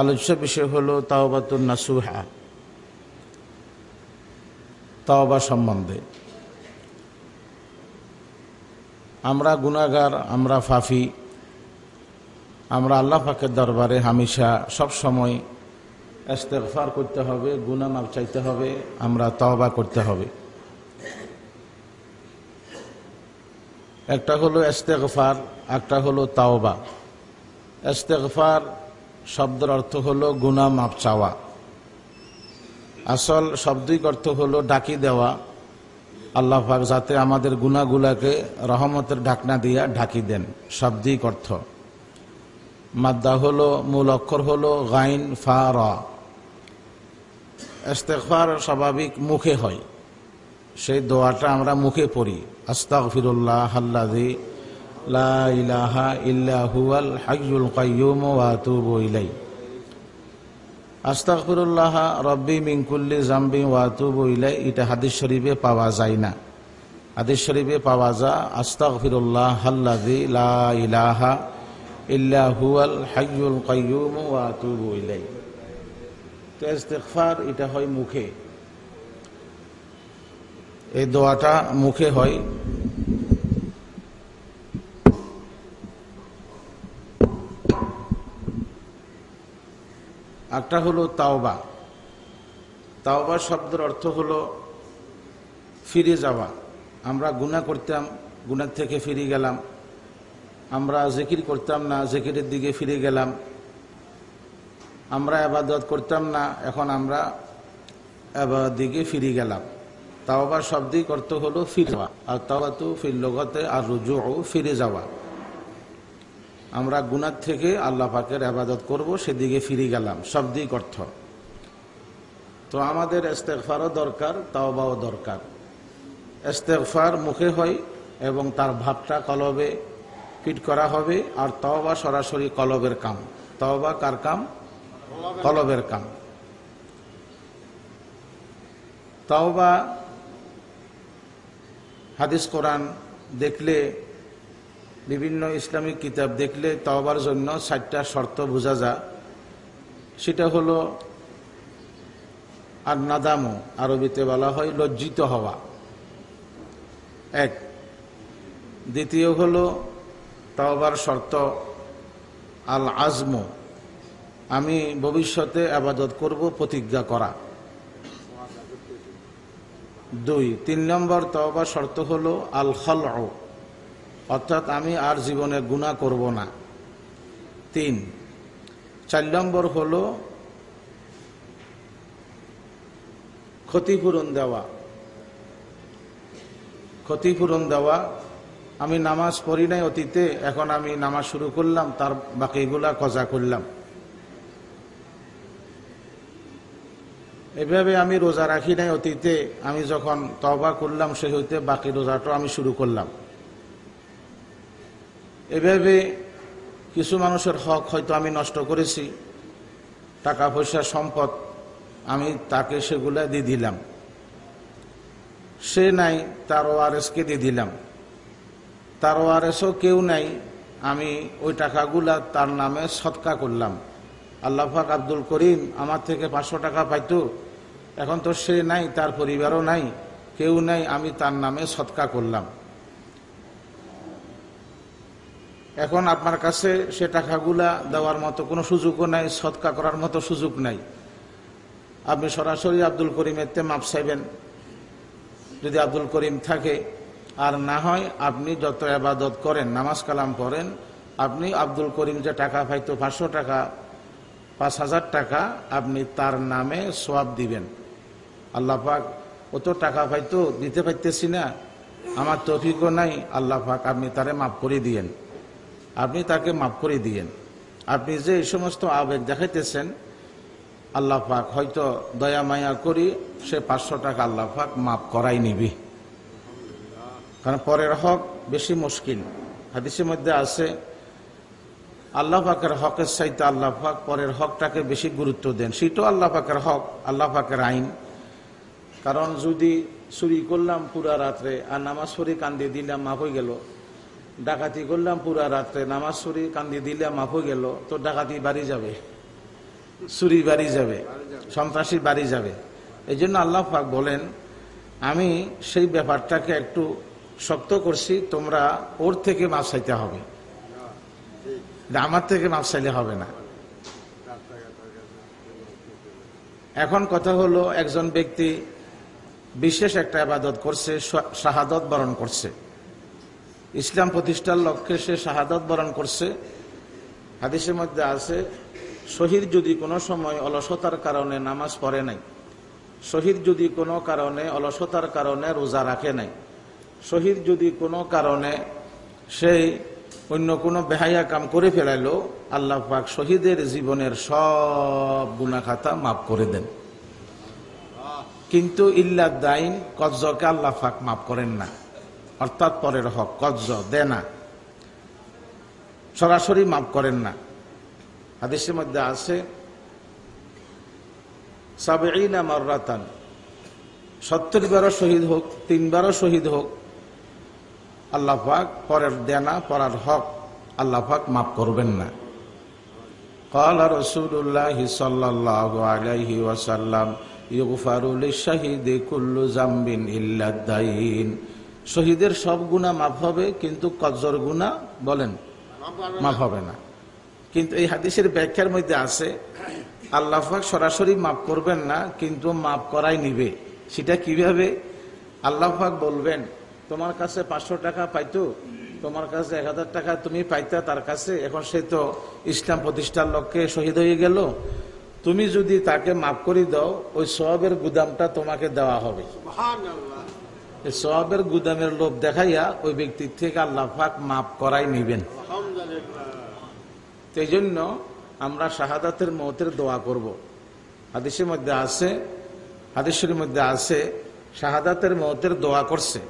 আলোচ্য বিষয় হল তাওবাতুন নাসুহা, তাওবা সম্বন্ধে। আমরা গুনাগার আমরা ফাফি, আমরা আল্লাহ পাকের দরবারে হামেশা সব সময় ইস্তেগফার করতে হবে গুনা মাপ চাইতে হবে, আমরা তওবা করতে হবে। একটা হলো ইস্তেগফার, একটা হলো তাওবা। ইস্তেগফার শব্দের অর্থ হলো গুনা মাপ চাওয়া। আসল শব্দিক অর্থ হলো ডাকি দেওয়া। আল্লাহ পাক যাতে আমাদের গুনাগুলাকে রহমতের ঢাকনা দিয়া ঢাকি দেন, শব্দিক অর্থ। মাদ্দা হলো, মূল অক্ষর হলো গাইন, ফা, র। ইস্তেগফার স্বাভাবিক মুখে হয়। সেই দোয়াটা আমরা মুখে পড়ি। আস্তাক ফিরুল্লাহ আল্লাদি ইলাহা ইল্লা হুয়াল হাইয়ুল কাইয়ুম ওয়া আতুবু ইলাই আস্তাগফিরুল্লাহ রব্বি মিনকুল্লি জাম্বি ওয়া আতুবু ইলাই এটা হাদিস শরীফে পাওয়া যায় না। হাদিস শরীফে পাওয়া যা আস্তাগফিরুল্লাহ আল্লাদি লা ইলাহা ইল্লা হুয়াল হাইয়ুল কাইয়ুম ওয়া আতুবু ইলাই তো ইস্তেগফার, এটা হয় মুখে। এই দোয়াটা মুখে হয়। একটা হলো তাওবা। তাওবা শব্দের অর্থ হলো ফিরে যাওয়া। আমরা গুণা করতাম গুণার থেকে ফিরে গেলাম। আমরা জেকির করতাম না, জেকিরের দিকে ফিরে গেলাম। আমরা আবাদত করতাম না, এখন আমরা দিকে ফিরে গেলাম। তাওবা শব্দিক অর্থ হলো ফিরে যাওয়া। আর তাওবা তো ফির লগতে আর রুজু ফিরে যাওয়া। আমরা গুনার থেকে আল্লাহ পাকের আবাদত করব, সেদিকে ফিরে গেলাম। সব শব্দিক অর্থ। তো আমাদের ইস্তেকফারও দরকার, তাওবাও দরকার। ইস্তেকফার মুখে হয় এবং তার ভাবটা কলবে, ফিট করা হবে, আর তওবা সরাসরি কলবের কাম। তওবা কার কাম? কলবের কাম। তওবা হাদিস কোরআন দেখলে বিভিন্ন ইসলামিক কিতাব দেখলে তওবার জন্য ষাটটা শর্ত বোঝা যা সেটা হলো আর নাদামো আরবিতে বলা হয় লজ্জিত হওয়া। এক। দ্বিতীয় হলো তওবার শর্ত আল আজমো আমি ভবিষ্যতে আবাদত করব, প্রতিজ্ঞা করা। দুই। তিন নম্বর তওবার শর্ত হলো আল খল অর্থাৎ আমি আর জীবনে গুণা করব না। তিন, চার নম্বর হল ক্ষতিপূরণ দেওয়া। ক্ষতিপূরণ দেওয়া, আমি নামাজ পড়ি নাই অতীতে, এখন আমি নামাজ শুরু করলাম, তার বাকিগুলা কজা করলাম। এভাবে আমি রোজা রাখি নাই অতীতে, আমি যখন তবা করলাম সে হইতে বাকি রোজাটাও আমি শুরু করলাম। এভাবে কিছু মানুষের হক হয়তো আমি নষ্ট করেছি টাকা পয়সা সম্পদ, আমি তাকে সেগুলা দিয়ে দিলাম। সে নাই, তার ওআরএসকে দিয়ে দিলাম। তার ওআরএসও কেউ নাই, আমি ওই টাকাগুলা তার নামে সৎকা করলাম। আল্লাহাক আব্দুল করিম আমার থেকে পাঁচশো টাকা পাইতো, এখন তো সে নাই, তার পরিবারও নাই, কেউ নাই, আমি তার নামে সৎকা করলাম। এখন আপনার কাছে সে টাকাগুলা দেওয়ার মতো কোনো সুযোগও নাই, সৎকা করার মতো সুযোগ নাই। আপনি সরাসরি আব্দুল করিমের মাপ চাইবেন। যদি আব্দুল করিম থাকে, আর না হয় আপনি যত আবাদত করেন, নামাজ কালাম করেন আপনি আব্দুল করিম যে টাকা পাইতো, পাঁচশো টাকা, পাঁচ হাজার টাকা, আপনি তার নামে সোয়াব দিবেন। আল্লাহ পাক অত টাকা পাইতো, দিতে পারতেছি না, আমার তফিকও নাই, আল্লাহ পাক আপনি তারে মাফ করে দিয়েন। আপনি তাকে মাফ করে দিয়েন। আপনি যে এই সমস্ত আবেগ দেখাইতেছেন, আল্লাহ পাক হয়তো দয়া মায়া করি সে পাঁচশো টাকা আল্লাহ পাক মাফ করাই নিবি। কারণ পরের হক বেশি মুশকিল। হাদিসের মধ্যে আছে, আল্লাহ পাকের হকের চাইতে আল্লাহ পাক পরের হকটাকে বেশি গুরুত্ব দেন। সেটাও আল্লাহ পাকের হক, আল্লাহ পাকের আইন। কারণ যদি চুরি করলাম পুরা রাত্রে আর নামাজ পড়ি কান্দি দিলাম, মাফ হয়ে গেল ডাকাতি করলাম, পুরা রাত্রে নামাজ পড়ি কান্দি দিলাম মাফ গেল, তো ডাকাতি বাড়ি যাবে। চুরি বাড়ি যাবে, সন্ত্রাসী বাড়ি যাবে। এই জন্য আল্লাহ বলেন, আমি সেই ব্যাপারটাকে একটু শক্ত করছি, তোমরা ওর থেকে মাপ চাইতে হবে। আমার থেকে মাপ চাইলে হবে না। এখন কথা হলো, একজন ব্যক্তি বিশেষ একটা আবাদত করছে শাহাদত বরণ করছে। ইসলাম প্রতিষ্ঠার লক্ষ্যে সে শাহাদত বরণ করছে। হাদিসের মধ্যে আছে, শহীদ যদি কোনো সময় অলসতার কারণে নামাজ পড়ে নাই, শহীদ যদি কোনো কারণে অলসতার কারণে রোজা রাখে নাই, শহীদ যদি কোনো কারণে সেই অন্য কোনো বেহাইয়া কাম করে ফেলাইলো, আল্লাহ পাক শহীদের জীবনের সব গুণাখাতা মাফ করে দেন। কিন্তু ইল্লা দাইন কজ্জকে আল্লাহ পাক মাফ করেন না। অর্থাৎ পরের হক কজ্জ দে না সরাসরি মাফ করেন না হাদিসের মধ্যে আছে সাবেইনা মাররাতান সত্তর বারো শহীদ হোক তিনবারও শহীদ হোক আল্লাহ পাক পরের দেনা পরার হক আল্লাহ পাক মাফ করবেন না قال رسول الله صلى الله عليه وسلم يغفر للشهيد كل ذنب الا الدين শহীদের সব গুণা মাফ হবে কিন্তু কজ্জর গুণা বলেন মাফ হবে না। কিন্তু এই হাদিসের ব্যাখ্যার মধ্যে আছে আল্লাহ সরাসরি মাফ করবেন না কিন্তু মাফ করাই নিবে। সেটা কীভাবে? আল্লাহ বলবেন তোমার কাছে পাঁচশো টাকা পাইতো তোমার কাছে এক হাজার টাকা তুমি পাইতা তার কাছে এখন সে তো ইসলাম প্রতিষ্ঠার লক্ষ্যে শহীদ হয়ে গেল। তুমি যদি তাকে মাফ করে দাও ওই সবের গুদামটা তোমাকে দেওয়া হবে। সবের গুদামের লোভ দেখাইয়া ওই ব্যক্তির থেকে আল্লাহ পাক মাফ করাই নিবেন। সেই জন্য আমরা শাহাদাতের মতের দোয়া করব। হাদিসের মধ্যে আছে হাদিসের মধ্যে আছে শাহাদাতের মতের দোয়া করছে।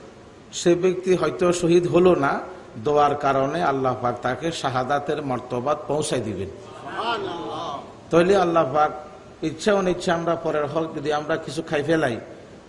সে ব্যক্তি হয়তো শহীদ হলো না দোয়ার কারণে আল্লাহ পাক তাকে শাহাদাতের মর্তবাদ পৌঁছাই দিবেন। তাহলে আল্লাহ পাক ইচ্ছা অনিচ্ছা আমরা পরের হক যদি আমরা কিছু খাই ফেলাই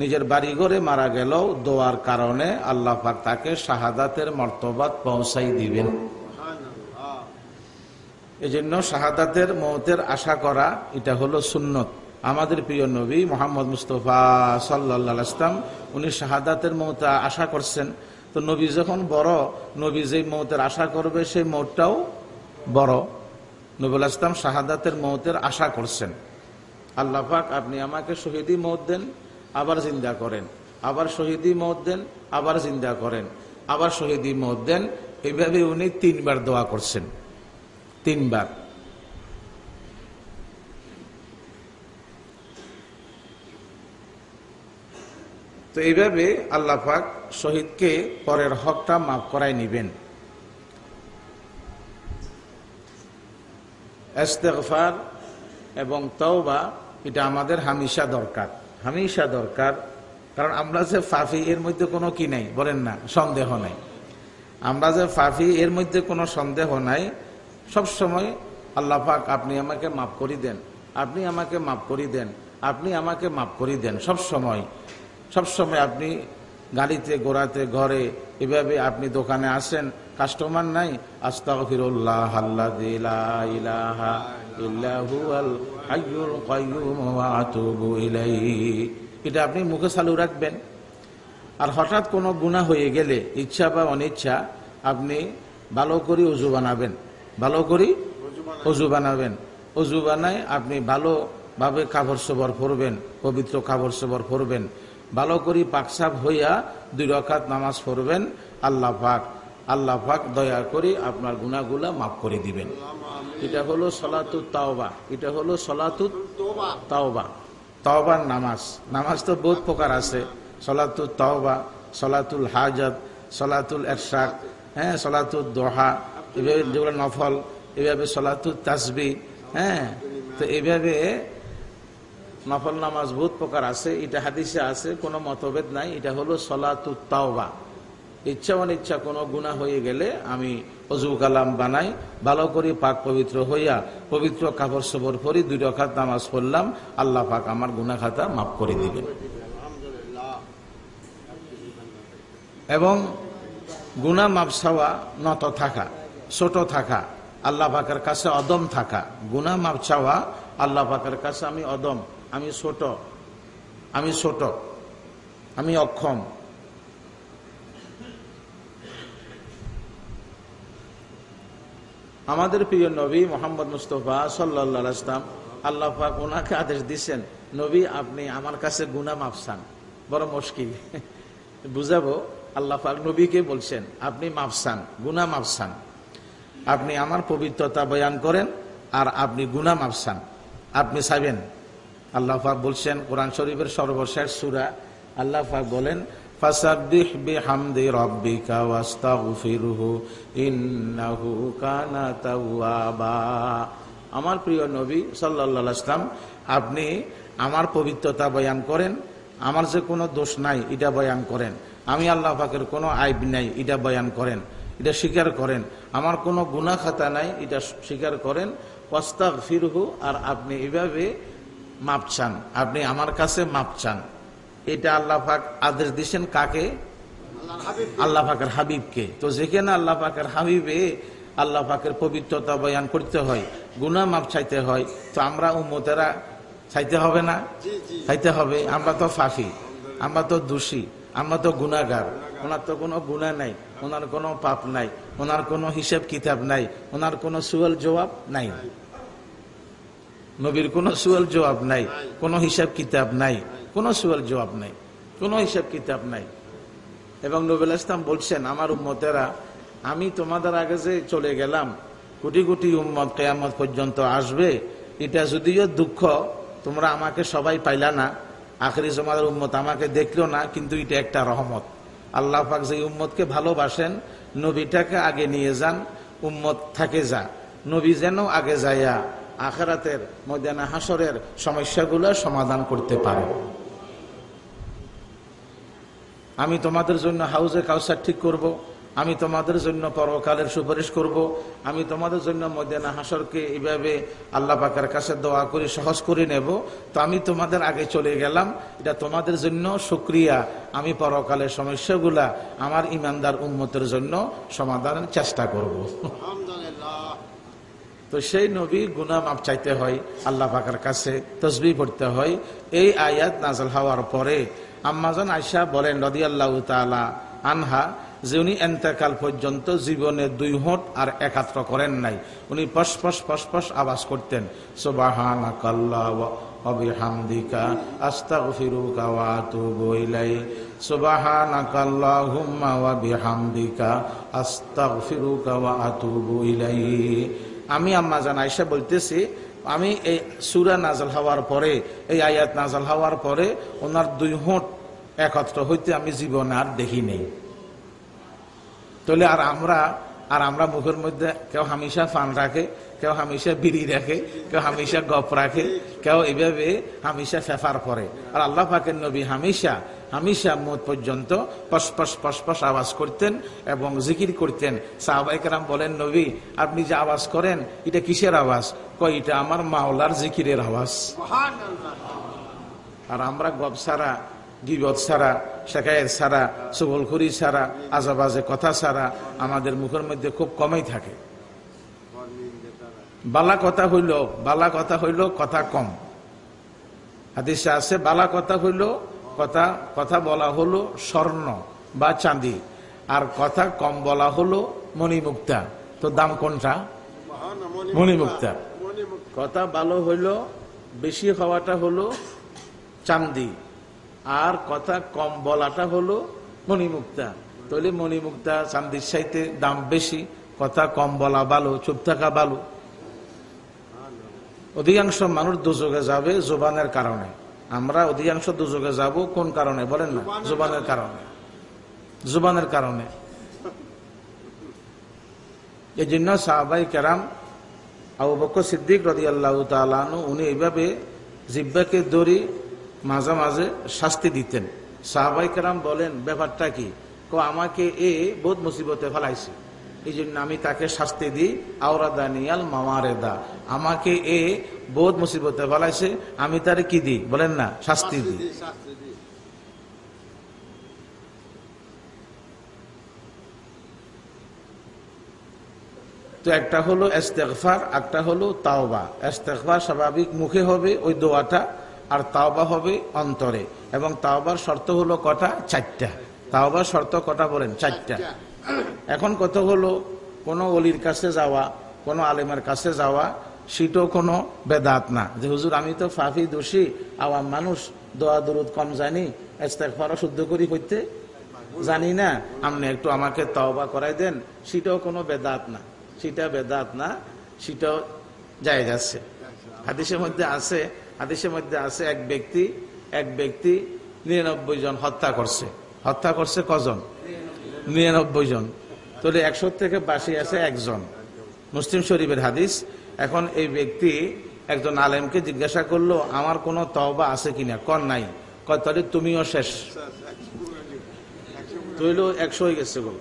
নিজের বাড়িঘরে মারা গেল দোয়ার কারণে আল্লাহ পাক তাকে শাহাদাতের মর্তবাদ পৌঁছাই দিবেন। এজন্য শাহাদাতের মতের আশা করা, এটা হলো সুন্নত। আমাদের প্রিয় নবী মোহাম্মদ মুস্তফা সাল্লা ইসলাম উনি শাহাদাতের মৌতা আশা করছেন। তো নবী যখন বড়, নবী যেই মৌতের আশা করবে, সেই মৌতটাও বড়। নবুল ইসলাম শাহাদাতের মৌতের আশা করছেন। আল্লাহ পাক, আপনি আমাকে শহীদি মত দেন আবার জিন্দা করেন। আবার শহীদি মৌত দেন, আবার জিন্দা করেন। আবার শহীদি মৌত দেন এইভাবে উনি তিনবার দোয়া করছেন। তিনবার। তো এইভাবে আল্লাহ পাক শহীদকে পরের হকটা মাফ করাই নিবেন। এস্তেগফার এবং তওবা, এটা আমাদের হামিশা দরকার। হামিশা দরকার। কারণ আমরা যে ফাফি, এর মধ্যে কোনো কি নাই? বলেন না, সন্দেহ নাই। আমরা যে ফাফি, এর মধ্যে কোনো সন্দেহ নাই। সব সময় আল্লাহ পাক, আপনি আমাকে মাফ করি দেন। আপনি আমাকে মাফ করি দেন। আপনি আমাকে মাফ করি দেন। সব সময় সবসময় আপনি গাড়িতে গোড়াতে ঘরে এভাবে আপনি দোকানে আসেন, কাস্টমার নাই। আস্তাগফিরুল্লাহ ইলাহা ইল্লাহু এটা আপনি মুখে চালু রাখবেন। আর হঠাৎ কোনো গুণা হয়ে গেলে, ইচ্ছা বা অনিচ্ছা, আপনি ভালো করে উজু বানাবেন। ভালো করে উজু বানাবেন। উজু বানায় আপনি ভালোভাবে কাপড় সবর পরবেন, পবিত্র কাপড় সবর পরবেন। ভালো করে পাকসাপ হইয়া দুই রকাত নামাজ পড়বেন, আল্লাহ পাক। আল্লাহ পাক দয়া করে আপনার গুনাগুলা মাফ করে দিবেন। এটা হলো সলাতুত তাওবা, এটা হলো সলাতুত তাওবা। তাওবার নামাজ নামাজ তো বহুত প্রকার আছে। সলাতুল তাওবা, সলাতুল হাজত, সলাতুল এরশাক হ্যাঁ সলাতুল দোহা, এভাবে যেগুলো নফল, এভাবে সলাতুল তাসবি হ্যাঁ তো এইভাবে নফল নামাজ বহুত প্রকার আছে। এটা হাদিসে আছে, কোনো মতভেদ নাই। এটা হলো সলাতুত তাওবা। ইচ্ছা অনিচ্ছা কোনো গুণা হয়ে গেলে আমি অজু কালাম বানাই, ভালো করে পাক পবিত্র হইয়া পবিত্র কাপড় সবর পরি, দুই রখাত নামাজ পড়লাম, আল্লাহ পাক আমার গুনা খাতা মাফ করে দিবেন। এবং গুনা মাপ চাওয়া নত থাকা, ছোট থাকা, আল্লাহ পাকের কাছে অদম থাকা গুনা মাপ চাওয়া, আল্লাহ পাকের কাছে আমি অদম, আমি ছোট আমি ছোট, আমি অক্ষম। আমাদের প্রিয় নবী মোহাম্মদ মুস্তফা সাল্লা ইসলাম আল্লাহ ওনাকে আদেশ দিচ্ছেন নবী, আপনি আমার কাছে গুনা মাপসান বড় মুশকিল। বুঝাবো, আল্লাহ পাক নবীকে বলছেন, আপনি মাপসান গুনা মাপসান আপনি আমার পবিত্রতা বয়ান করেন আর আপনি গুনা মাপসান আপনি চাইবেন? আল্লাহ পাক বলছেন, কোরআন শরীফের সর্বশেষ সুরা আল্লাহ পাক বলেন ফাসাব্বিহ বিহামদি রাব্বিকা ওয়াস্তাগফিরহু, ইন্নাহু কানা তাওয়াবা। আমার প্রিয় নবী সাল্লাল্লাহু ইসলাম আপনি আমার পবিত্রতা বয়ান করেন, আমার যে কোনো দোষ নাই, এটা বয়ান করেন। আমি আল্লাহ পাকের কোনো আইব নাই, এটা বয়ান করেন, এটা স্বীকার করেন। আমার কোনো গুনা খাতা নাই, এটা স্বীকার করেন। ওয়াস্তাগ ফিরহু আর আপনি এভাবে মাপ চান, আপনি আমার কাছে মাপ চান। এটা আল্লাহ পাক আদেশ দিচ্ছেন কাকে? আল্লাহ পাকের হাবিবকে। তো যেখানে আল্লাহ পাকের হাবিবে আল্লাহ পাকের পবিত্রতা বয়ান করতে হয় গুনা মাপ চাইতে হয়, তো আমরা উম্মতেরা চাইতে হবে না? চাইতে হবে। আমরা তো ফাফি আমরা তো দোষী, আমরা তো গুণাগার ওনার তো কোনো গুণা নাই, ওনার কোনো পাপ নাই, ওনার কোনো হিসাব কিতাব নাই, ওনার কোনো সুয়াল জবাব নাই। নবীর কোনো সুয়াল জবাব নাই, কোনো হিসাব কিতাব নাই, কোনো সুয়াল জবাব নাই, কোনো হিসাব কিতাব নাই। এবং নবীল ইসলাম বলছেন, আমার উম্মতেরা, আমি তোমাদের আগে যে চলে গেলাম, কোটি কোটি উম্মত কেয়ামত পর্যন্ত আসবে, এটা যদিও দুঃখ, তোমরা আমাকে সবাই পাইলা না, আখরি জমাদের উম্মত আমাকে দেখল না, কিন্তু এটা একটা রহমত। আল্লাহ পাক যে উম্মতকে ভালোবাসেন, নবীটাকে আগে নিয়ে যান, উম্মত থাকে যা, নবী যেন আগে যাইয়া আখেরাতের ময়দানা হাসরের সমস্যাগুলো সমাধান করতে পারে আমি তোমাদের জন্য হাউজে কাউসার ঠিক করব। আমি তোমাদের জন্য পরকালের সুপারিশ করব। আমি তোমাদের জন্য ময়দানা হাসরকে এইভাবে আল্লাহ পাকের কাছে দোয়া করে, সহজ করে নেব তো আমি তোমাদের আগে চলে গেলাম, এটা তোমাদের জন্য সুক্রিয়া আমি পরকালের সমস্যাগুলা আমার ইমানদার উন্মতের জন্য সমাধানের চেষ্টা করব। তো সেই নবী গুনা মাপ চাইতে হয়, আল্লাহ পাকের কাছে তসবি পড়তে হয়। এই আয়াত নাজল হওয়ার পরে আম্মাজান আয়সা বলেন রদি আল্লাহ তালা আনহা যে উনি এন্তেকাল পর্যন্ত জীবনে দুই হোট আর একাত্র করেন নাই। উনি পশপশ পশপশ আওয়াজ করতেন সোবাহান অবিহামদিকা আস্তাগফিরুকা ওয়া আতুবু ইলাই আমি আম্মা জান আয়সা বলতেছি, আমি এই সুরা নাজাল হওয়ার পরে, এই আয়াত নাজাল হওয়ার পরে ওনার দুই হোঁট একত্র হইতে আমি জীবন আর দেখি নেই। তাহলে আর আমরা আর আমরা মুখের মধ্যে কেউ হামেশা ফান রাখে কেউ হামেশা বিড়ি রাখে কেউ হামেশা গপ রাখে, কেউ এভাবে হামেশা ফেফার করে। আর আল্লাহ পাকের নবী হামেশা হামেশা মত পর্যন্ত পশপশ পশপশ আওয়াজ করতেন এবং জিকির করতেন। সাহবাইকার বলেন, নবী, আপনি যে আওয়াজ করেন, এটা কিসের আওয়াজ? কয়, এটা আমার মাওলার জিকিরের আওয়াজ। আর আমরা গপ সারা গিবত ছাড়া শেখায়ের ছাড়া সুবলখুরি ছাড়া আজাবাজে কথা ছাড়া আমাদের মুখের মধ্যে খুব কমই থাকে। বালা কথা হইল, বালা কথা হইল, কথা কম। হাদিসে আছে, বালা কথা হইল, কথা কথা বলা হলো স্বর্ণ বা চাঁদি। আর কথা কম বলা হলো মণিমুক্তা। তো দাম কোনটা? মণিমুক্তা। কথা ভালো হইল, বেশি হওয়াটা হলো চান্দি আর কথা কম বলাটা হলো মণিমুক্তা। তাহলে মণিমুক্তা চান্দির সাইতে দাম বেশি, কথা কম বলা ভালো, চুপ থাকা ভালো। অধিকাংশ মানুষ দুযোগে যাবে জোবানের কারণে। আমরা অধিকাংশ দুযোগে যাব কোন কারণে? বলেন না। জোবানের কারণে। জোবানের কারণে। এই জন্য সাহাবাই কেরাম আবু বক্কর সিদ্দিক রদি আল্লাহ তালু উনি এইভাবে জিব্বাকে দড়ি মাঝে মাঝে শাস্তি দিতেন। সাহাবাই কেরাম বলেন ব্যাপারটা কি? কো আমাকে এ বোধ মুসিবতে ফেলাইছে। এই জন্য আমি তাকে শাস্তি দিই আওরাদানিয়াল মামারেদা আমাকে এ বোধ মুসিবতে ফেলাইছে আমি তার কি দিই? বলেন না শাস্তি দিই। তো একটা হলো এস্তেকফার একটা হলো তাওবা। এস্তেকফার স্বাভাবিক মুখে হবে ওই দোয়াটা আর তাওবা হবে অন্তরে। এবং তাওবার শর্ত হলো কটা? চারটা। তাওবার শর্ত কটা বলেন? চারটা। এখন কত হলো? কোনো অলির কাছে যাওয়া, কোনো আলেমের কাছে যাওয়া, সেটাও কোনো বেদাত না। যে হুজুর, আমি তো ফাফি, দোষী, আওয়াম মানুষ, দোয়া, দরুদ কম জানি এস্তেকফারও শুদ্ধ করি হইতে জানি না। আপনি একটু আমাকে তওবা করাই দেন, সেটাও কোনো বেদাত না। সেটা বেদাত না, সেটাও যায় যাচ্ছে হাদিসের মধ্যে আছে, হাদিসের মধ্যে আছে, এক ব্যক্তি এক ব্যক্তি নিরানব্বই জন হত্যা করছে। হত্যা করছে কজন? নিরানব্বই জন। তাহলে একশো থেকে বাসি আছে একজন। মুসলিম শরীফের হাদিস, এখন এই ব্যক্তি একজন আলেমকে জিজ্ঞাসা করল, আমার কোনো তওবা আছে কিনা? কর নাই। কয়, তাহলে তুমিও শেষ। তৈল একশো হয়ে গেছে গো।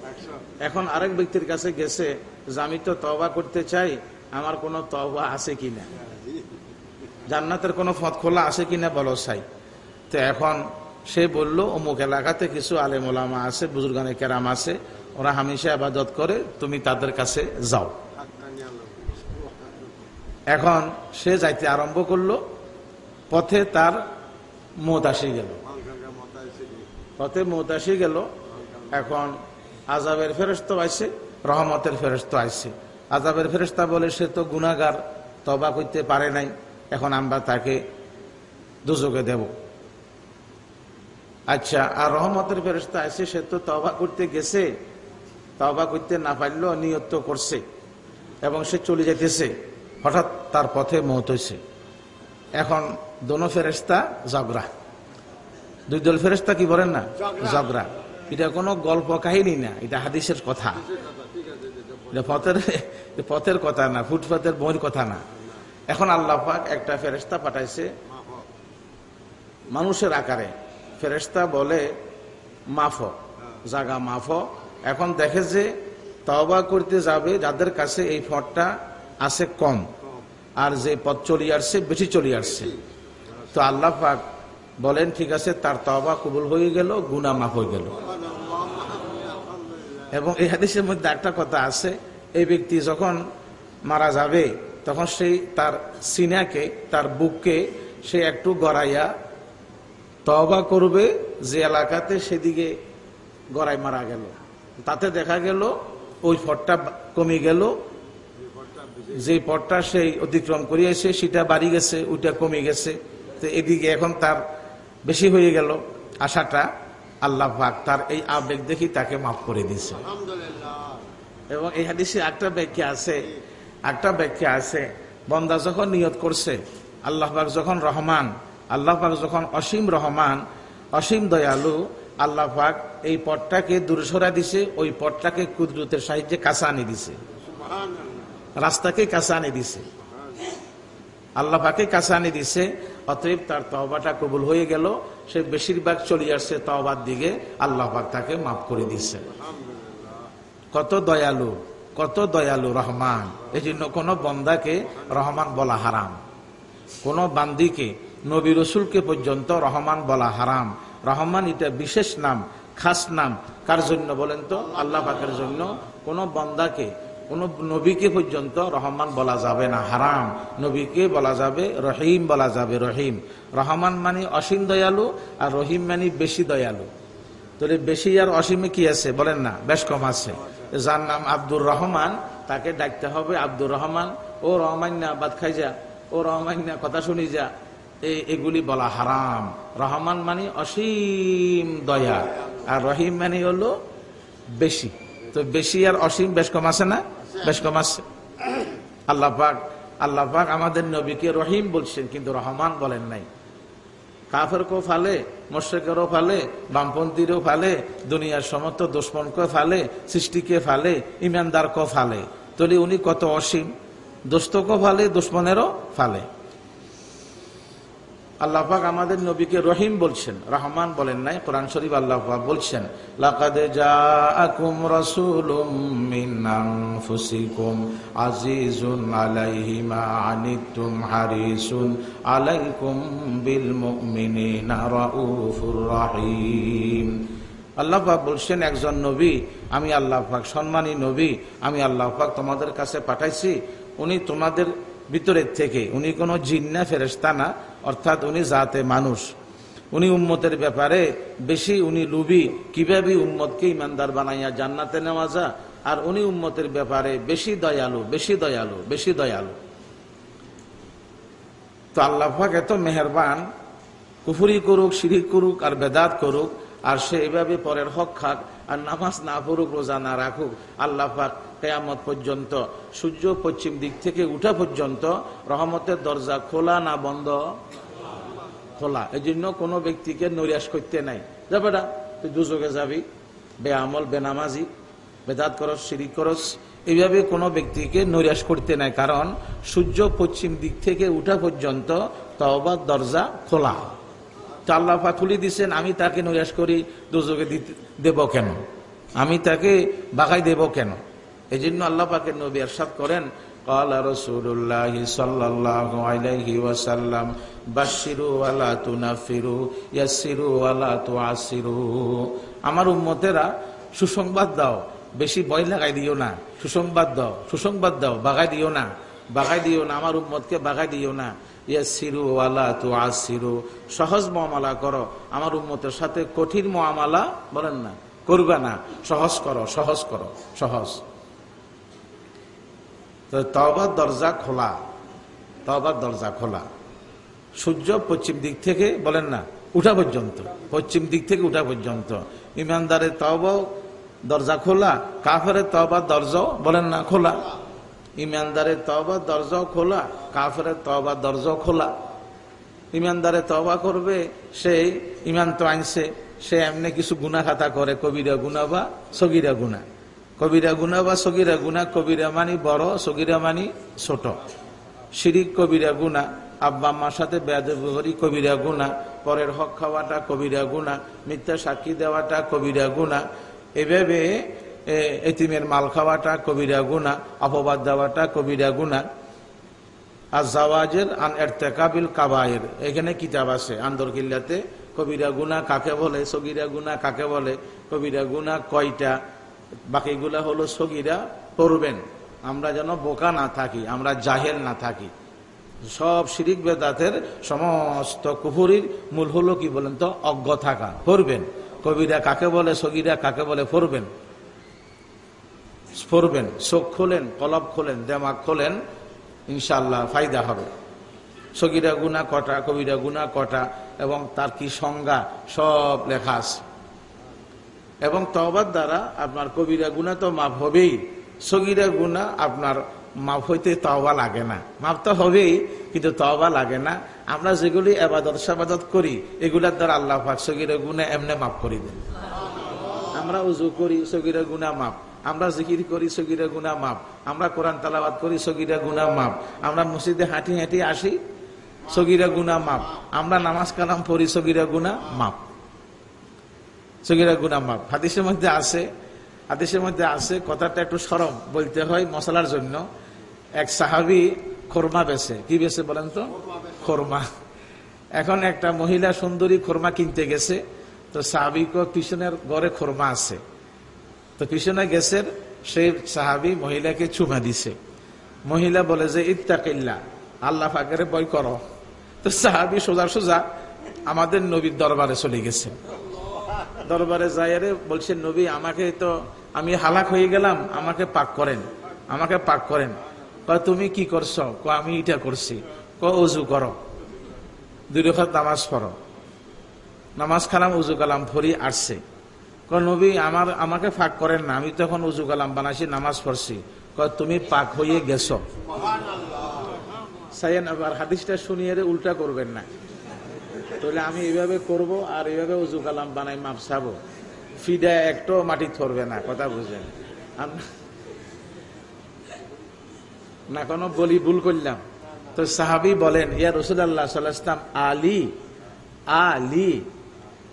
এখন আরেক ব্যক্তির কাছে গেছে যে, আমি তো তবা করতে চাই, আমার কোনো তবা আছে কিনা? জান্নাতের কোনো ফত খোলা আছে কিনা বলো চাই তো এখন সে বলল, অমুক এলাকাতে কিছু আলেম ওলামা আছে, বুজুর্গানে কেরাম আছে, ওরা হামেশা আবাদত করে, তুমি তাদের কাছে যাও। এখন সে যাইতে আরম্ভ করল, পথে তার মত আসি গেল। পথে মত আসি গেল, এখন আজাবের ফেরস্ত আইসে রহমতের ফেরস্ত আইছে। আজাবের ফেরস্তা বলে, সে তো গুণাগার তবা করতে পারে নাই, এখন আমরা তাকে দুযোগে দেব। আচ্ছা আর রহমতের ফেরস্তা আছে সে তো তবা করতে গেছে। তবা করতে না পারলেও নিয়ত করছে এবং সে চলে যেতেছে হঠাৎ তার পথে মত হয়েছে এখন দোনো ফেরেস্তা জগরা দুই দল ফেরেস্তা কি বলেন না? জগরা এটা কোনো গল্প কাহিনী না এটা হাদিসের কথা। এটা পথের পথের কথা না ফুটপাতের বইয়ের কথা না। এখন আল্লাহ পাক একটা ফেরেস্তা পাঠাইছে মানুষের আকারে। ফেরেস্তা বলে, মাফ জাগা মাফ এখন দেখে যে তবা করতে যাবে, যাদের কাছে এই ফটটা আছে কম, আর যে পথ চলিয়ে আসছে, বেশি চলিয়ে আসছে। তো আল্লাহ পাক বলেন, ঠিক আছে, তার তবা কবুল হয়ে গেল গুনা মাফ হয়ে গেল। এবং এই হাদিসের মধ্যে একটা কথা আছে, এই ব্যক্তি যখন মারা যাবে, তখন সেই তার সিনাকে, তার বুককে সে একটু গড়াইয়া তবা করবে যে এলাকাতে সেদিকে গড়াই মারা গেল। তাতে দেখা গেল ওই ফটটা কমে গেল। যে পটটা সেই অতিক্রম করিয়েছে সেটা বাড়ি গেছে ওইটা কমে গেছে। তো এদিকে এখন তার বেশি হয়ে গেল আশাটা আল্লাহ পাক তার এই আবেগ দেখি তাকে মাফ করে দিছে এবং এই হাদিসে একটা ব্যাখ্যা আছে একটা ব্যাখ্যা আছে। বন্দা যখন নিয়ত করছে আল্লাহ পাক যখন রহমান আল্লাহ পাক যখন অসীম রহমান অসীম দয়ালু আল্লাহ পাক এই পটটাকে দূরসরা দিছে ওই পটটাকে কুদরতের সাহায্যে কাছে আনি দিছে। রাস্তাকে কাছে আনি দিছে। আল্লাহ পাকে কাছে আনি দিছে অতএব তার তহবাটা কবুল হয়ে গেল। সে বেশিরভাগ চলে আসছে তহবার দিকে আল্লাহ পাক তাকে মাফ করে দিছে। কত দয়ালু কত দয়ালু রহমান। এই জন্য কোন বন্দাকে রহমান বলা হারাম। কোন বান্দিকে নবী রসুলকে পর্যন্ত রহমান বলা হারাম। রহমান এটা বিশেষ নাম, খাস নাম। কার জন্য বলেন তো? আল্লাহ পাকের জন্য। কোন বন্দাকে, কোন নবীকে পর্যন্ত রহমান বলা যাবে না। হারাম। নবীকে বলা যাবে রহিম বলা যাবে রহিম। রহমান মানে অসীম দয়ালু আর রহিম মানে বেশি দয়ালু। তাহলে বেশি আর অসীমে কি আছে? বলেন না, বেশ কম আছে। যার নাম আব্দুর রহমান, তাকে ডাকতে হবে আব্দুর রহমান। ও রহমান না বাদ খাই যা ও রহমান না কথা শুনি যা এগুলি বলা হারাম। রহমান মানে অসীম দয়া, আর রহিম মানে হলো বেশি। তো বেশি আর অসীম বেশ কম আছে না? বেশ কম আছে। আল্লাহ আল্লাহ পাক আমাদের নবীকে রহিম বলছেন, কিন্তু রহমান বলেন নাই। কাফেরকেও ফালে, মোশেকেরও ফালে, বামপন্থীরও ফালে, দুনিয়ার সমস্ত দুশ্মনকে ফালে, সৃষ্টিকে ফালে, ইমানদারকেও ফালে। তাহলে উনি কত অসীম? দোস্তকেও ফালে, দুশ্মনেরও ফালে। আল্লাহ পাক আমাদের নবীকে রহিম বলছেন, রহমান বলেন নাই, কোরআন শরীফ আল্লাহাক বলছেন, লাকাদে আজিজুন রহিম। বলছেন, একজন নবী, আমি আল্লাহ পাক সম্মানী নবী, আমি আল্লাহ পাক তোমাদের কাছে পাঠাইছি, উনি তোমাদের ভিতরের থেকে। উনি কোনো জিন্না ফেরেস্তা না, অর্থাৎ উনি জাতে মানুষ। উনি উম্মতের ব্যাপারে বেশি উনি লুবি। কীভাবে উম্মতকে ইমানদার বানাইয়া জান্নাতে নেওয়া যা আর উনি উম্মতের ব্যাপারে বেশি দয়ালু বেশি দয়ালু বেশি দয়ালু। তো আল্লাহ পাক এত মেহরবান। কুফুরি করুক, শিরিক করুক, আর বেদাত করুক, আর সে এভাবে পরের হক খাক, আর নামাজ না পড়ুক, রোজা না রাখুক, আল্লাহ পাক কেয়ামত পর্যন্ত, সূর্য পশ্চিম দিক থেকে উঠা পর্যন্ত রহমতের দরজা খোলা না বন্ধ? খোলা। এই জন্য কোনো ব্যক্তিকে নৈরাশ করতে নাই। যাবেটা তুই দুযোগে যাবি। বেআমল, বেনামাজি, বেদাত করস, শিরিক করস। এইভাবে কোনো ব্যক্তিকে নৈরাশ করতে নাই। কারণ, সূর্য পশ্চিম দিক থেকে উঠা পর্যন্ত তওবার দরজা খোলা। আল্লাহ খুলি দিচ্ছেন আমি তাকে নৈরাশ করি দুযোগে দেব কেন? আমি তাকে বাগাই দেব কেন? এই জন্য আল্লাহ পাকে নবী এরশাদ করেন قال رسول الله صلى الله عليه وسلم بشروا ولا تنفروا يسروا ولا تعسروا আমার উম্মতেরা সুসংবাদ দাও বেশি ভয় লাগাই দিও না সুসংবাদ দাও সুসংবাদ দাও বাগাই দিও না বাগাই দিও না আমার উম্মতকে বাগাই দিও না ইয়াসিরু ওয়ালা তু আসিরু সহজ মহামালা করো আমার উম্মতের সাথে কঠিন মহামালা বলেন না করবে না সহজ করো সহজ করো সহজ তবার দরজা খোলা। তবার দরজা খোলা। সূর্য পশ্চিম দিক থেকে বলেন না, উঠা পর্যন্ত। পশ্চিম দিক থেকে উঠা পর্যন্ত। ইমানদারের তব দরজা খোলা কাফের তবার দরজাও বলেন না খোলা। ইমানদারের তবা দরজাও খোলা কাফের তবা দরজাও খোলা। ইমানদারে তবা করবে সেই ইমান তো আনছে, সে এমনি কিছু গুনা খাতা করে, কবিরা গুনা বা সগিরা গুনা কবিরা গুনা বা সগিরা গুনা কবিরা মানি বড়, সগিরা মানি ছোট। শিরিক কবিরা গুনা আব্বা আম্মার সাথে বেদরি কবিরা গুনা পরের হক খাওয়াটা কবিরা গুনা মিথ্যা সাক্ষী দেওয়াটা কবিরা গুনা এভাবে এতিমের মাল খাওয়াটা কবিরা গুনা অপবাদ দেওয়াটা কবিরা গুনা আর জাওয়াজের আন এরতেকাবিল কাবায়ের, এখানে কিতাব আছে, আন্দরকিল্লাতে কবিরা গুনা কাকে বলে, সগিরা গুনা কাকে বলে, কবিরা গুনা কয়টা বাকিগুলা হলো সগিরা পড়বেন। আমরা যেন বোকা না থাকি, আমরা জাহেল না থাকি। সব শিরিক বেদাতের সমস্ত কুফুরির মূল হলো কি বলেন তো? অজ্ঞ থাকা, পড়বেন। কবিরা কাকে বলে? সগিরা কাকে বলে? পড়বেন। পড়বেন। চোখ খোলেন, কলব খোলেন, দেমাগ খোলেন ইনশাল্লাহ ফায়দা হবে। সগিরা গুনা কটা, কবিরা গুনা কটা, এবং তার কি সংজ্ঞা? সব লেখা আছে। এবং তবার দ্বারা আপনার কবিরা গুণা তো মাফ হবেই, সগিরা গুণা আপনার মাপ হইতে তওবা লাগে না। মাপ তো হবেই, কিন্তু তওবা লাগে না। আমরা যেগুলি আবাদত সাবাদত করি, এগুলার দ্বারা আল্লাহ সগিরা গুণা এমনি মাফ করি দেন। আমরা উজু করি, সগিরা গুণা মাফ। আমরা জিকির করি, সগিরা গুণা মাপ আমরা কোরআন তালাবাদ করি, সগিরা গুণা মাপ আমরা মসজিদে হাঁটি হাঁটি আসি, সগিরা গুণা মাপ আমরা নামাজ কালাম পড়ি, সগিরা গুণা মাপ সগিরা গুণা মাপ হাদিসের মধ্যে আছে, হাদিসের মধ্যে আছে, কথাটা একটু সরম বলতে হয় মশলার জন্য। এক সাহাবি খোরমা বেছে। কি বেছে বলেন তো? খোরমা। এখন একটা মহিলা সুন্দরী খোরমা কিনতে গেছে, তো সাহাবিক পিছনের ঘরে খোরমা আছে। তো পিছনে গেছে সেই সাহাবি মহিলাকে চুমা দিছে। মহিলা বলে যে, ইত্তাকিল্লা, আল্লাহ ফাঁকের বই করো। তো সাহাবি সোজা সোজা আমাদের নবীর দরবারে চলে গেছে। দরবারে যাইয়ারে বলছেন নবী আমাকে তো আমি হালাক হয়ে গেলাম আমাকে পাক করেন আমাকে পাক করেন। তুমি কি করছ? ক আমি এটা করছি। ক উজু করো। দুই রেখা নামাজ পড়ো। নামাজ খালাম উজু কালাম ফরি আসছে। ক নবী আমার আমাকে ফাঁক করেন না আমি তখন উজু কালাম বানাসি নামাজ পড়ছি। ক তুমি পাক হয়ে গেছো। সাইয়েন আবার হাদিসটা শুনিয়ে উল্টা করবেন না। তাহলে আমি এইভাবে করব আর এইভাবে উজু কালাম বানাই, মাপ চাবো। ফিডা একটো মাটি ধরবে না, কথা বুঝেন। না, কোনো বলি ভুল করলাম। তো সাহাবি বলেন, ইয়া রসুল্লাহ সাল্লাহাম আলী আলী,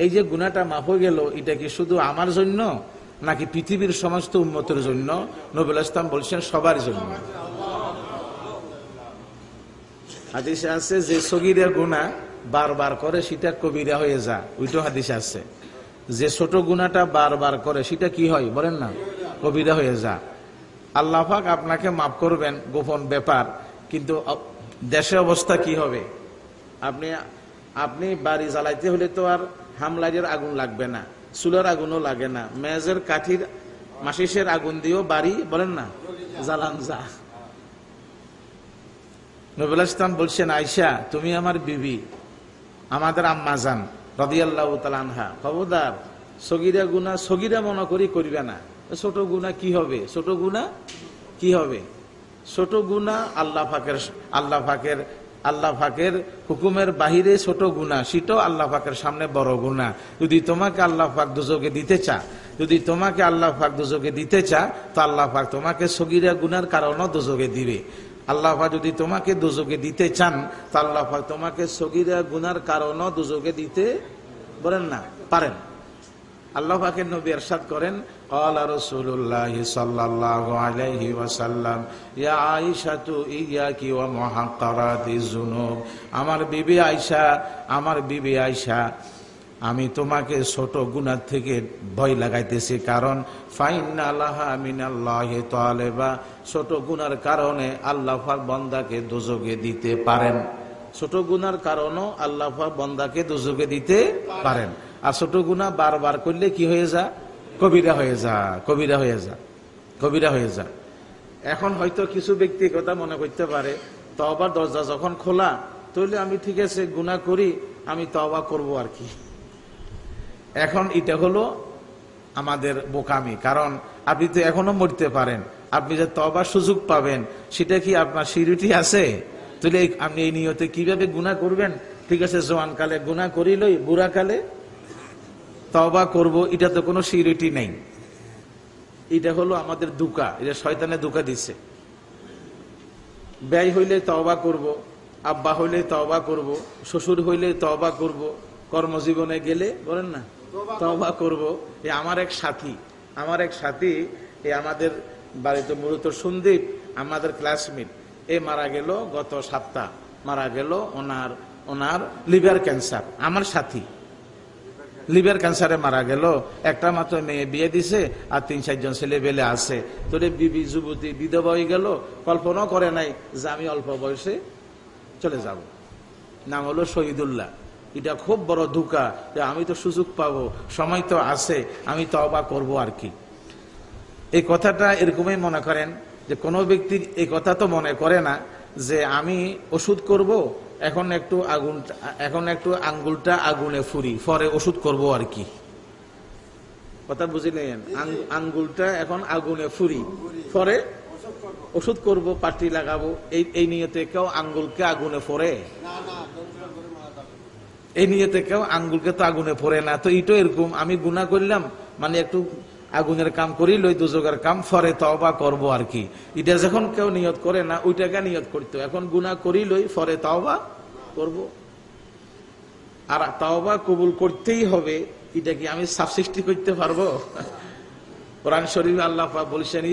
এই যে গুণাটা মাফ হয়ে গেল, এটা কি শুধু আমার জন্য নাকি পৃথিবীর সমস্ত উন্মতের জন্য? নবুল ইসলাম বলছেন, সবার জন্য। আছে যে সগিরা গুণা বারবার করে, সেটা কবিরা হয়ে যা। ওইটাও হাদিসে আছে। যে ছোট গুণাটা বারবার করে, সেটা কি হয় বলেন না? কবিরা হয়ে যা। আল্লাহাক আপনাকে মাফ করবেন, গোপন ব্যাপার, কিন্তু দেশে অবস্থা কি হবে? আপনি আপনি বাড়ি জ্বালাইতে হলে তো আর হামলাইয়ের আগুন লাগবে না, চুলের আগুনও লাগে না। মেজের কাঠির মাসিসের আগুন দিয়েও বাড়ি, বলেন না? জ্বালান যা। নবুল ইসলাম বলছেন আইসা তুমি আমার বিবি। আমাদের আম্মা যান রদিয়াল্লাহ তালানহা খবরদার, সগিরা গুনা সগিরা মনে করি করিবে না। ছোট গুণা কি হবে? ছোট গুণা কি হবে? ছোট গুণা আল্লাহ ফাকের আল্লাহ ফাকের আল্লাহ ফাকের হুকুমের বাহিরে ছোট গুণা সেটাও আল্লাহ ফাকের সামনে বড় গুণা যদি তোমাকে আল্লাহ ফাক দুযোগে দিতে চা, যদি তোমাকে আল্লাহ ফাক দুযোগে দিতে চা, তো আল্লাহ ফাক তোমাকে সগিরা গুনার কারণও দুযোগে দিবে। আল্লাহা যদি তোমাকে দুজকে দিতে চান, তা আল্লাহা তোমাকে সগিরা গুনার কারণও দুজকে দিতে বলেন না, পারেন। আল্লাহাকে নবী এরশাদ করেন ইয়া আমার বিবি আয়েশা, আমার বিবি আয়েশা আমি তোমাকে ছোট গুনার থেকে ভয় লাগাইতেছি, কারণ ছোট গুনার কারণে আল্লাহ বন্দাকে দুযোগে দিতে পারেন। ছোট গুনার কারণও আল্লাহ বন্দাকে দুযোগে দিতে পারেন। আর ছোট গুণা বারবার করলে কি হয়ে যা? কবিরা হয়ে যা, কবিরা হয়ে যা, কবিরা হয়ে যা। এখন হয়তো কিছু ব্যক্তি কথা মনে করতে পারে তবার দরজা যখন খোলা, তাহলে আমি ঠিক আছে গুণা করি, আমি তবা করব আর কি। এখন এটা হলো আমাদের বোকামি। কারণ আপনি তো এখনও মরতে পারেন। আপনি যে তবার সুযোগ পাবেন, সেটা কি আপনার সিঁড়িটি আছে? তাহলে আপনি এই নিয়তে কীভাবে গুণা করবেন? ঠিক আছে জোয়ান কালে গুণা করিলই বুড়া কালে তবা করব, এটা তো কোনো সিঁড়িটি নেই। এটা হলো আমাদের দুকা, এটা শয়তানে দুকা দিচ্ছে ব্যয় হইলে তবা করব, আব্বা হইলে তবা করব, শ্বশুর হইলে তবা করব, কর্মজীবনে গেলে, বলেন না? তবা করব। এ আমার এক সাথী, আমার এক সাথী, এ আমাদের বাড়িতে মূলত সন্দীপ, আমাদের ক্লাসমেট এ মারা গেল গত সপ্তাহ মারা গেল ওনার ওনার লিভার ক্যান্সার আমার সাথী। লিভার ক্যান্সারে মারা গেল। একটা মাত্র মেয়ে বিয়ে দিছে আর তিন চারজন ছেলে বেলে আছে। তোরে বিবি, যুবতী, বিধবা হয়ে গেল, কল্পনাও করে নাই যে আমি অল্প বয়সে চলে যাব। নাম হলো শহীদুল্লাহ। এটা খুব বড় ধোকা যে আমি তো সুযোগ পাবো, সময় তো আছে, আমি তো অবাক করব আর কি। এই কথাটা এরকমই মনে করেন যে কোনো ব্যক্তি এই কথা তো মনে করে না যে আমি ওষুধ করব, এখন একটু আগুন, এখন একটু আঙ্গুলটা আগুনে ফুরি, পরে ওষুধ করব আর কি। কথা বুঝিলেন আঙ্গুলটা এখন আগুনে ফুরি, পরে ওষুধ করব, পাটি লাগাবো, এই এই নিয়তে কেউ আঙ্গুলকে আগুনে ফরে। এই নিয়তে কেউ আঙ্গুলকে তো আগুনে পড়ে না। তো ইটো এরকম। আমি গুণা করলাম মানে একটু আগুনের কাম করি, লই দুযোগের কাম, ফরে তবা করব আর কি। এটা যখন কেউ নিয়ত করে না, ওইটাকে নিয়ত করতো এখন গুণা করি, লই ফরে তবা করব। আর তবা কবুল করতেই হবে, এটা কি আমি সাফ সৃষ্টি করতে পারব? কোরআন শরীফ আল্লাহ বলছেন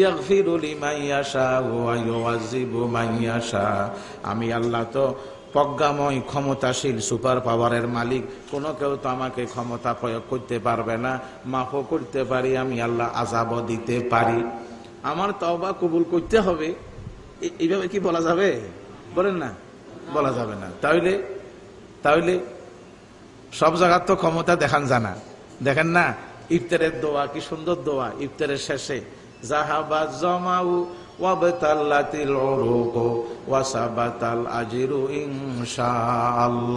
আমি আল্লাহ তো প্রজ্ঞাময়, ক্ষমতাশীল সুপার পাওয়ারের মালিক। কোনো কেউ তো আমাকে ক্ষমতা প্রয়োগ করতে পারবে না। মাফও করতে পারি, আমি আল্লাহ আজাব দিতে পারি। আমার তবা কবুল করতে হবে। এইভাবে কি বলা যাবে? বলেন না। বলা যাবে না। তাহলে তাহলে সব জায়গার তো ক্ষমতা দেখান জানা। দেখেন না, ইফতারের দোয়া, কি সুন্দর দোয়া। ইফতারের শেষে জাহাবা জমাউ ওয়াবতাল্লাতিল উরুক ওয়াসাবাতাল আজরু ইনশাআল্লাহ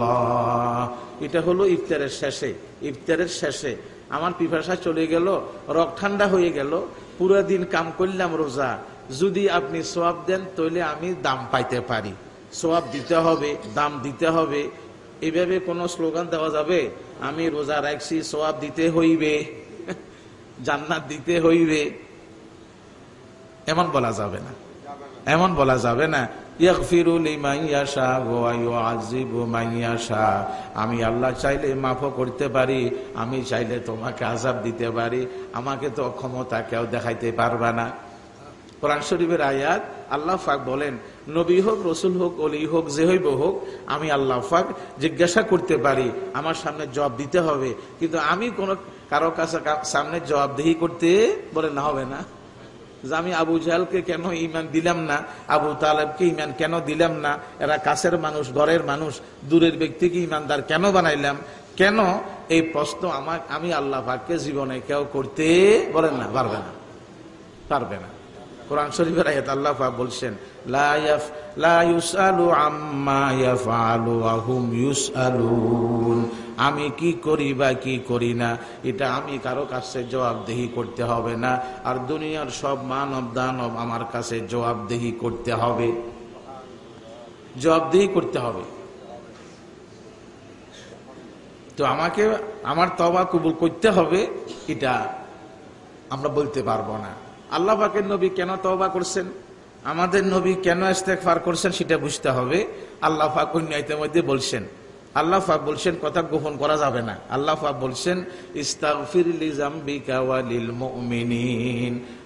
এটা হলো ইফতারের শেষে ইফতারের শেষে আমার পিপাসা চলে গেল রক ঠান্ডা হয়ে গেল, পুরো দিন কাম করলাম রোজা। যদি আপনি সোয়াব দেন, তাহলে আমি দাম পাইতে পারি। সোয়াব দিতে হবে, দাম দিতে হবে। এভাবে কোনো স্লোগান দেওয়া যাবে? আমি রোজা রাখছি, সোয়াব দিতে হইবে। জান্নাত দিতে হইবে। এমন বলা যাবে না। এমন বলা যাবে না আমি আল্লাহ চাইলে মাফও করতে পারি, আমি চাইলে তোমাকে আজাব দিতে পারি। আমাকে তো ক্ষমতা কেউ দেখাইতে পারবা না। কোরআন শরীফের আয়াত, আল্লাহ ফাক বলেন, নবী হোক, রসুল হোক অলি হোক, যে হইব হোক, আমি আল্লাহ ফাক জিজ্ঞাসা করতে পারি, আমার সামনে জবাব দিতে হবে। কিন্তু আমি কোন কারও কাছে সামনে জবাবদেহি করতে বলে না, হবে না। যে আমি আবু জাহালকে কেন ইমান দিলাম না? আবু তালেবকে ইমান কেন দিলাম না? এরা কাছের মানুষ, ঘরের মানুষ, দূরের ব্যক্তিকে ইমানদার কেন বানাইলাম? কেন এই প্রশ্ন আমার আমি আল্লাহ ভাগকে জীবনে কেউ করতে বলেন না, পারবে না। পারবে না। কোরআন শরীফের আয়াত আল্লাহ পাক বলছেন, লা ইয়াফ, লা ইউসালু আম্মা ইয়াফআলু ওয়া হুম ইউসালুন। আমি কি করি বা কি করি না, এটা আমি কারও কাছে জবাবদেহি করতে হবে না, আর দুনিয়ার সব মানব দানব আমার কাছে জবাবদেহি করতে হবে। জবাবদেহি করতে হবে। তো আমাকে, আমার তবা কবুল করতে হবে, এটা আমরা বলতে পারব না। আল্লাহ পাকের নবী কেন তবা করছেন? আমাদের নবী কেন ইস্তেকফার করছেন সেটা বুঝতে হবে। আল্লাহ পাক অন্যায়তের মধ্যে বলছেন। আল্লাহ পাক বলছেন, কথা গোপন করা যাবে না। আল্লাহ পাক বলছেন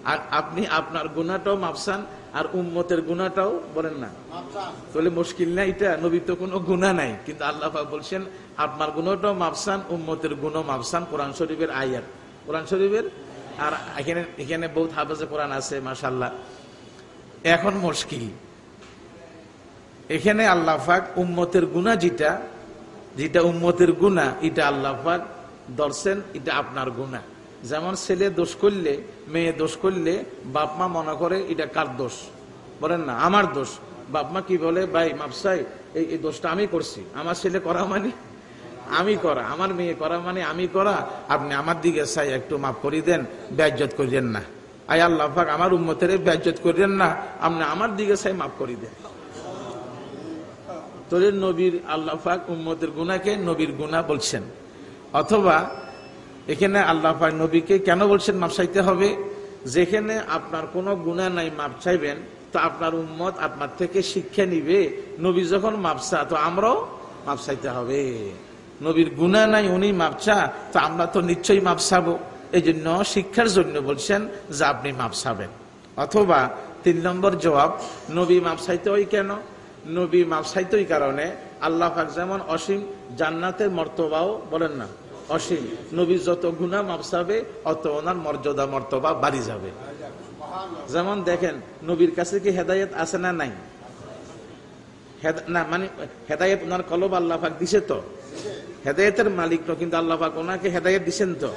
আর আপনি আপনার গুণাটাও মাপসান আর উম্মতের গুণাটাও বলেন না। তাহলে মুশকিল না এটা? নবী তো কোনো গুণা নাই। কিন্তু আল্লাহ পাক বলছেন, আপনার গুণটাও মাপসান উম্মতের গুণ মাপসান কোরআন শরীফের আয়াত। কোরআন শরীফের আর এখানে এখানে বহুত হাফেজে কোরআন আছে মাসাল্লাহ এখন মুশকিল। এখানে আল্লাহ পাক উম্মতের গুণা যেটা যেটা উম্মতের গুণা এটা আল্লাহ পাক দর্শেন এটা আপনার গুণা যেমন ছেলে দোষ করলে, মেয়ে দোষ করলে, বাপ মা মনে করে এটা কার দোষ? বলেন না, আমার দোষ। বাপ মা কি বলে, ভাই মাপসাই এই দোষটা আমি করছি। আমার ছেলে করা মানে আমি করা, আমার মেয়ে করা মানে আমি করা। আপনি আমার দিকে চাই, একটু মাফ করি দেন ব্যাজ্যত করিলেন না। আই আল্লাহ পাক, আমার উন্মতের ব্যাজ্যত করিলেন না। আপনি আমার দিকে চাই, মাফ করি দেন। তোর নবীর উম্মতের নবীর গুণা বলছেন। অথবা এখানে আল্লাহ নবীকে কেন বলছেন মাপ চাইতে হবে? যেখানে আপনার কোনো গুণা নাই মাপ চাইবেন, তো আপনার উম্মত আপনার থেকে শিক্ষা নিবে। নবী যখন মাপসা তো আমরাও মাপ চাইতে হবে। নবীর গুণা নাই, উনি মাপচা তো আমরা তো নিশ্চয়ই মাপসাবো এই জন্য শিক্ষার জন্য বলছেন যে আপনি মাপসাবেন অথবা তিন নম্বর জবাব, নবী মাপসাইতে ওই কেন? নবী মাপসাইতে ওই কারণে আল্লাহ যেমন অসীম, জান্নাতের মর্তবাও বলেন না, অসীম। নবী যত গুণা মাপসাবে অত ওনার মর্যাদা, মর্তবা বাড়ি যাবে। যেমন দেখেন, নবীর কাছে কি হেদায়ত আছে না নাই? না মানে হেদায়ত ওনার কলব আল্লাহ দিছে তো। হেদায়তের মালিক তো, কিন্তু আল্লাহ পাক ওনাকে হেদায়ত দিচ্ছেন তো।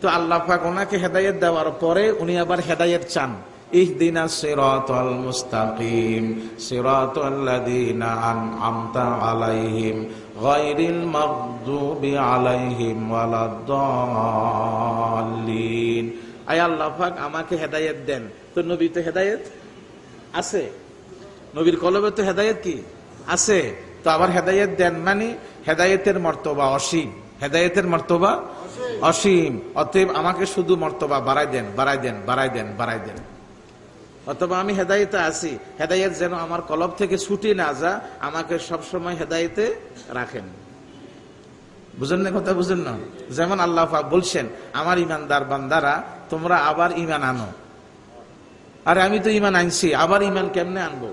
তো আল্লাহ পাক ওনাকে হেদায়ত দেওয়ার পরে উনি আবার হেদায়ত চান। আলাইহিম আমাকে হেদায়েত দেন। তো নবী তো হেদায়েত আছে। নবীর কলবে তো হেদায়েত কি? আছে। তো আবার হেদায়েত দেন মানে হেদায়েতের মর্তবা অসীম। হেদায়েতের মর্তবা অসীম। অতএব আমাকে শুধু মর্তবা বাড়াই দেন বাড়াই দেন বাড়াই দেন বাড়াই দেন। অথবা আমি হেদায়তে আছি। হেদায়ত যেন আমার কলব থেকে ছুটি না যা আমাকে সবসময় হেদায়তে রাখেন। বুঝেন না কথা বুঝেন না? যেমন আল্লাহ বলছেন, আমার ইমানদার বান্দারা, তোমরা আবার ইমান আনো। আরে আমি তো ইমান আনছি, আবার ইমান কেমনে আনব?